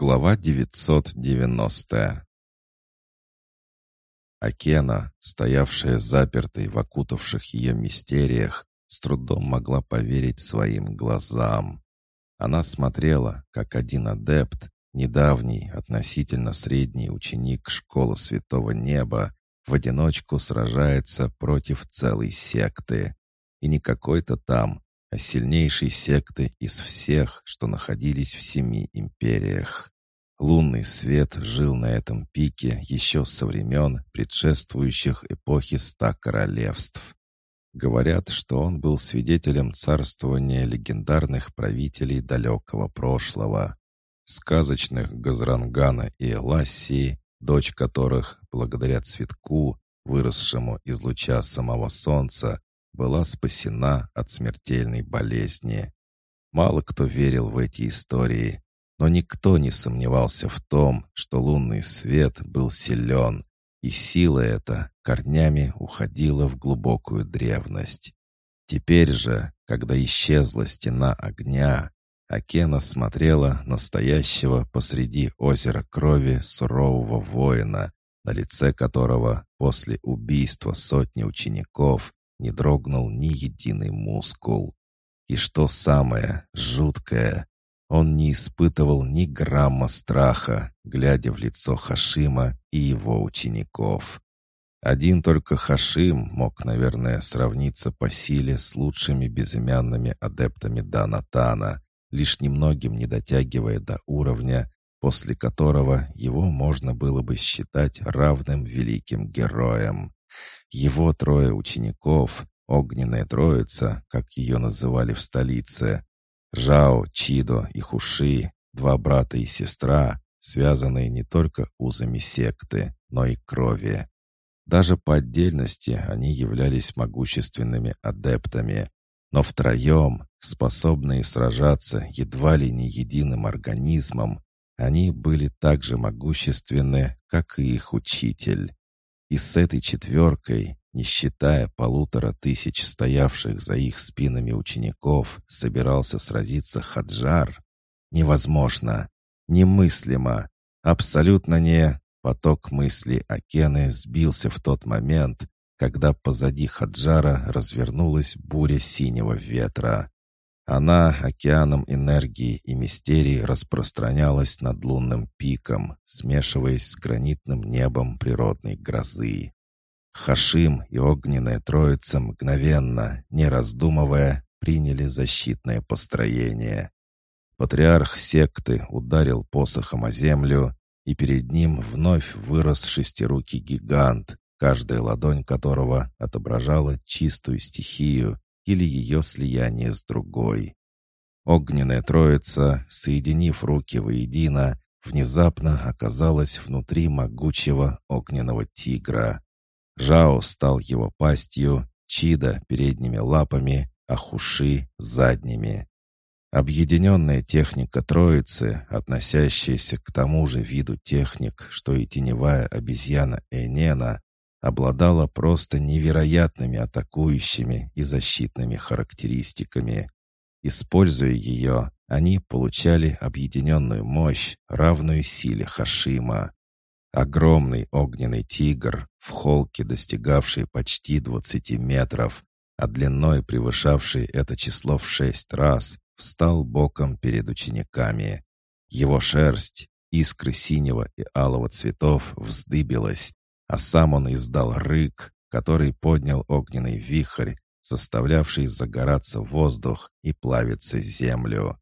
Глава 990 Акена, стоявшая запертой в окутавших ее мистериях, с трудом могла поверить своим глазам. Она смотрела, как один адепт, недавний, относительно средний ученик школы Святого Неба, в одиночку сражается против целой секты. И не какой-то там, а сильнейшей секты из всех, что находились в семи империях. Лунный свет жил на этом пике еще со времен, предшествующих эпохи ста королевств. Говорят, что он был свидетелем царствования легендарных правителей далекого прошлого, сказочных Газрангана и Элассии, дочь которых, благодаря цветку, выросшему из луча самого солнца, была спасена от смертельной болезни. Мало кто верил в эти истории, но никто не сомневался в том, что лунный свет был силен, и сила эта корнями уходила в глубокую древность. Теперь же, когда исчезла стена огня, Акена смотрела настоящего посреди озера крови сурового воина, на лице которого после убийства сотни учеников не дрогнул ни единый мускул. И что самое жуткое, он не испытывал ни грамма страха, глядя в лицо Хашима и его учеников. Один только Хашим мог, наверное, сравниться по силе с лучшими безымянными адептами Данатана, лишь немногим не дотягивая до уровня, после которого его можно было бы считать равным великим героем. Его трое учеников, огненная троица, как ее называли в столице, Жао, Чидо и Хуши, два брата и сестра, связанные не только узами секты, но и крови. Даже по отдельности они являлись могущественными адептами, но втроем, способные сражаться едва ли не единым организмом, они были так же могущественны, как и их учитель. И с этой четверкой, не считая полутора тысяч стоявших за их спинами учеников, собирался сразиться Хаджар? Невозможно, немыслимо, абсолютно не... Поток мыслей Акены сбился в тот момент, когда позади Хаджара развернулась буря синего ветра. Она океаном энергии и мистерий распространялась над лунным пиком, смешиваясь с гранитным небом природной грозы. Хашим и огненная троица мгновенно, не раздумывая, приняли защитное построение. Патриарх секты ударил посохом о землю, и перед ним вновь вырос шестирукий гигант, каждая ладонь которого отображала чистую стихию, или ее слияние с другой. Огненная троица, соединив руки воедино, внезапно оказалась внутри могучего огненного тигра. Жао стал его пастью, Чида — передними лапами, а Хуши — задними. Объединенная техника троицы, относящаяся к тому же виду техник, что и теневая обезьяна Энена, обладала просто невероятными атакующими и защитными характеристиками. Используя ее, они получали объединенную мощь, равную силе Хашима. Огромный огненный тигр, в холке достигавший почти 20 метров, а длиной превышавший это число в шесть раз, встал боком перед учениками. Его шерсть, искры синего и алого цветов, вздыбилась, а сам он издал рык, который поднял огненный вихрь, заставлявший загораться воздух и плавиться землю.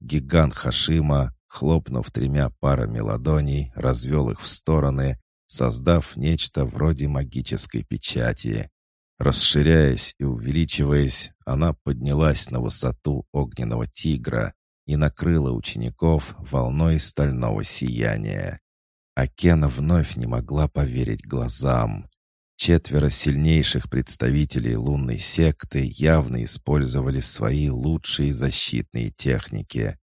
Гигант Хашима, хлопнув тремя парами ладоней, развел их в стороны, создав нечто вроде магической печати. Расширяясь и увеличиваясь, она поднялась на высоту огненного тигра и накрыла учеников волной стального сияния. А Кена вновь не могла поверить глазам. Четверо сильнейших представителей лунной секты явно использовали свои лучшие защитные техники.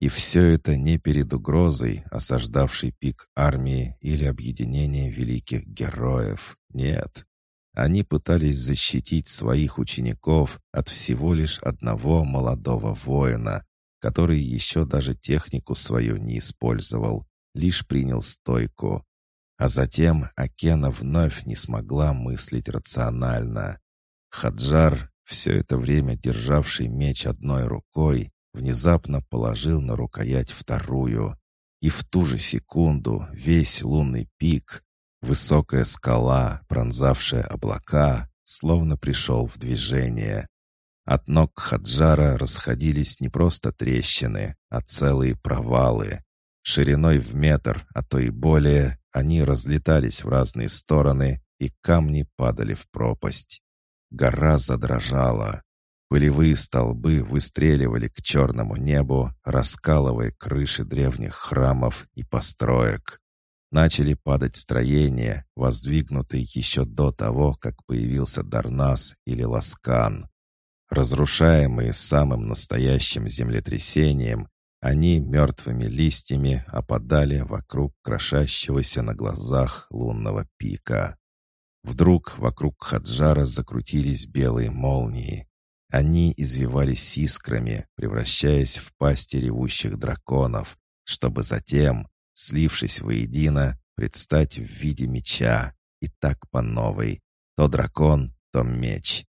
И все это не перед угрозой, осаждавшей пик армии или объединения великих героев. Нет. Они пытались защитить своих учеников от всего лишь одного молодого воина, который еще даже технику свою не использовал, лишь принял стойку. А затем Акена вновь не смогла мыслить рационально. Хаджар, все это время державший меч одной рукой, внезапно положил на рукоять вторую. И в ту же секунду весь лунный пик, высокая скала, пронзавшая облака, словно пришел в движение. От ног Хаджара расходились не просто трещины, а целые провалы. Шириной в метр, а то и более, они разлетались в разные стороны, и камни падали в пропасть. Гора задрожала. Пылевые столбы выстреливали к черному небу, раскалывая крыши древних храмов и построек. Начали падать строения, воздвигнутые еще до того, как появился Дарнас или Ласкан. Разрушаемые самым настоящим землетрясением, они мертвыми листьями опадали вокруг крошащегося на глазах лунного пика. Вдруг вокруг Хаджара закрутились белые молнии. Они извивались искрами, превращаясь в пасти ревущих драконов, чтобы затем, слившись воедино, предстать в виде меча, и так по новой. То дракон, то меч.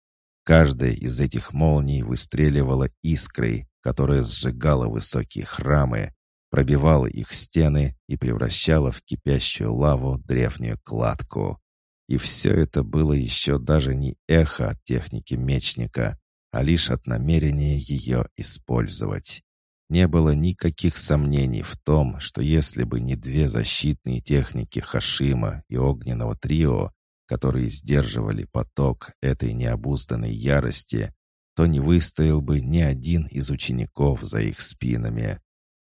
Каждая из этих молний выстреливала искрой, которая сжигала высокие храмы, пробивала их стены и превращала в кипящую лаву древнюю кладку. И все это было еще даже не эхо от техники мечника, а лишь от намерения ее использовать. Не было никаких сомнений в том, что если бы не две защитные техники Хашима и огненного трио, которые сдерживали поток этой необузданной ярости, то не выстоял бы ни один из учеников за их спинами.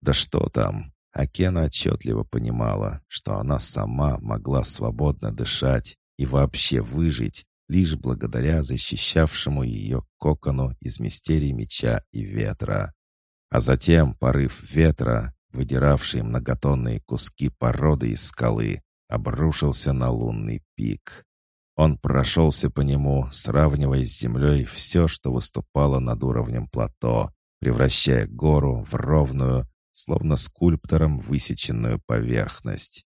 Да что там, Акена отчетливо понимала, что она сама могла свободно дышать и вообще выжить лишь благодаря защищавшему ее кокону из мистерий меча и ветра. А затем порыв ветра, выдиравший многотонные куски породы из скалы, обрушился на лунный пик. Он прошелся по нему, сравнивая с землей все, что выступало над уровнем плато, превращая гору в ровную, словно скульптором высеченную поверхность.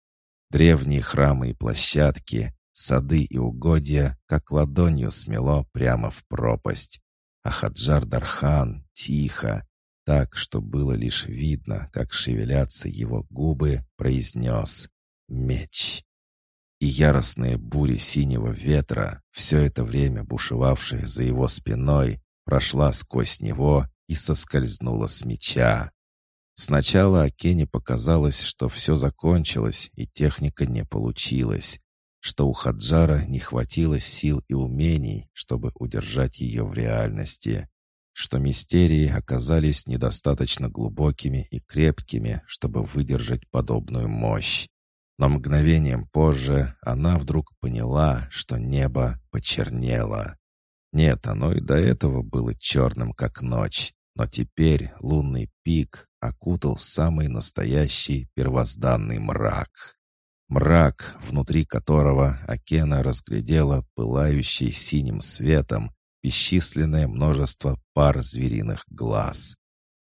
Древние храмы и площадки, сады и угодья, как ладонью смело прямо в пропасть. А Хаджар Дархан тихо, так, что было лишь видно, как шевелятся его губы, произнес «Меч». И яростные бури синего ветра, все это время бушевавшие за его спиной, прошла сквозь него и соскользнула с меча. Сначала Акене показалось, что все закончилось и техника не получилась, что у Хаджара не хватило сил и умений, чтобы удержать ее в реальности, что мистерии оказались недостаточно глубокими и крепкими, чтобы выдержать подобную мощь. Но мгновением позже она вдруг поняла, что небо почернело. Нет, оно и до этого было черным, как ночь, но теперь лунный пик окутал самый настоящий первозданный мрак. Мрак, внутри которого Акена разглядела пылающий синим светом бесчисленное множество пар звериных глаз.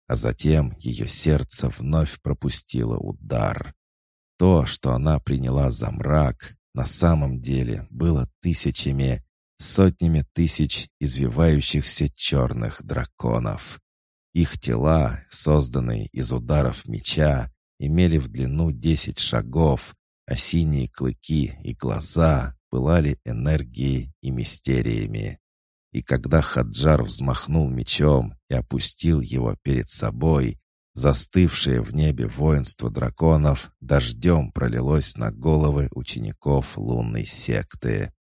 А затем ее сердце вновь пропустило удар. То, что она приняла за мрак, на самом деле было тысячами, сотнями тысяч извивающихся черных драконов. Их тела, созданные из ударов меча, имели в длину десять шагов, а синие клыки и глаза пылали энергией и мистериями. И когда Хаджар взмахнул мечом и опустил его перед собой, Застывшее в небе воинство драконов дождем пролилось на головы учеников лунной секты.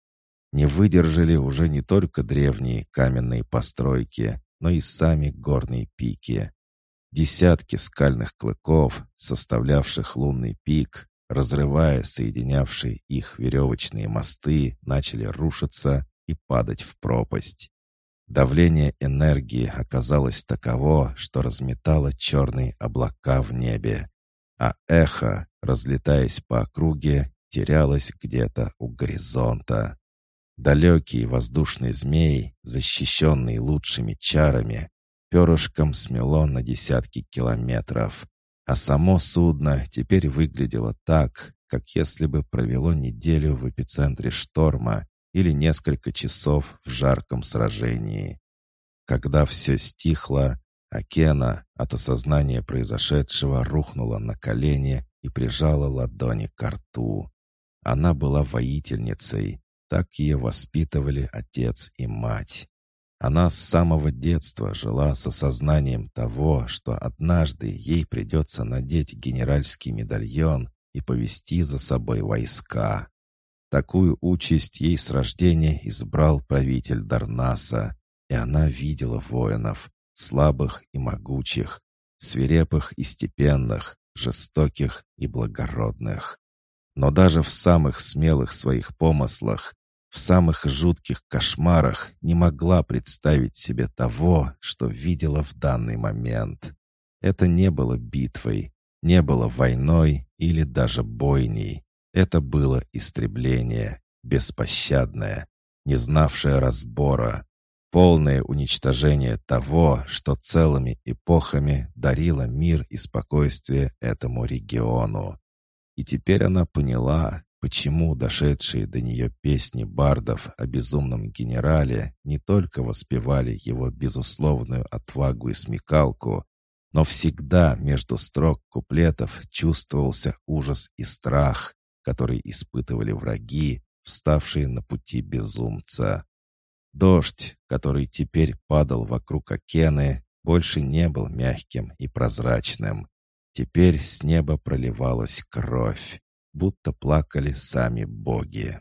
Не выдержали уже не только древние каменные постройки, но и сами горные пики. Десятки скальных клыков, составлявших лунный пик, разрывая соединявшие их веревочные мосты, начали рушиться и падать в пропасть. Давление энергии оказалось таково, что разметало черные облака в небе, а эхо, разлетаясь по округе, терялось где-то у горизонта. Далекие воздушные змеи, защищенные лучшими чарами, перышком смело на десятки километров. А само судно теперь выглядело так, как если бы провело неделю в эпицентре шторма или несколько часов в жарком сражении. Когда все стихло, Акена от осознания произошедшего рухнула на колени и прижала ладони к рту. Она была воительницей, так ее воспитывали отец и мать. Она с самого детства жила с осознанием того, что однажды ей придется надеть генеральский медальон и повести за собой войска. Такую участь ей с рождения избрал правитель Дарнаса, и она видела воинов, слабых и могучих, свирепых и степенных, жестоких и благородных. Но даже в самых смелых своих помыслах в самых жутких кошмарах не могла представить себе того, что видела в данный момент. Это не было битвой, не было войной или даже бойней. Это было истребление, беспощадное, не знавшее разбора, полное уничтожение того, что целыми эпохами дарило мир и спокойствие этому региону. И теперь она поняла, почему дошедшие до нее песни бардов о безумном генерале не только воспевали его безусловную отвагу и смекалку, но всегда между строк куплетов чувствовался ужас и страх, который испытывали враги, вставшие на пути безумца. Дождь, который теперь падал вокруг Акены, больше не был мягким и прозрачным. Теперь с неба проливалась кровь будто плакали сами боги.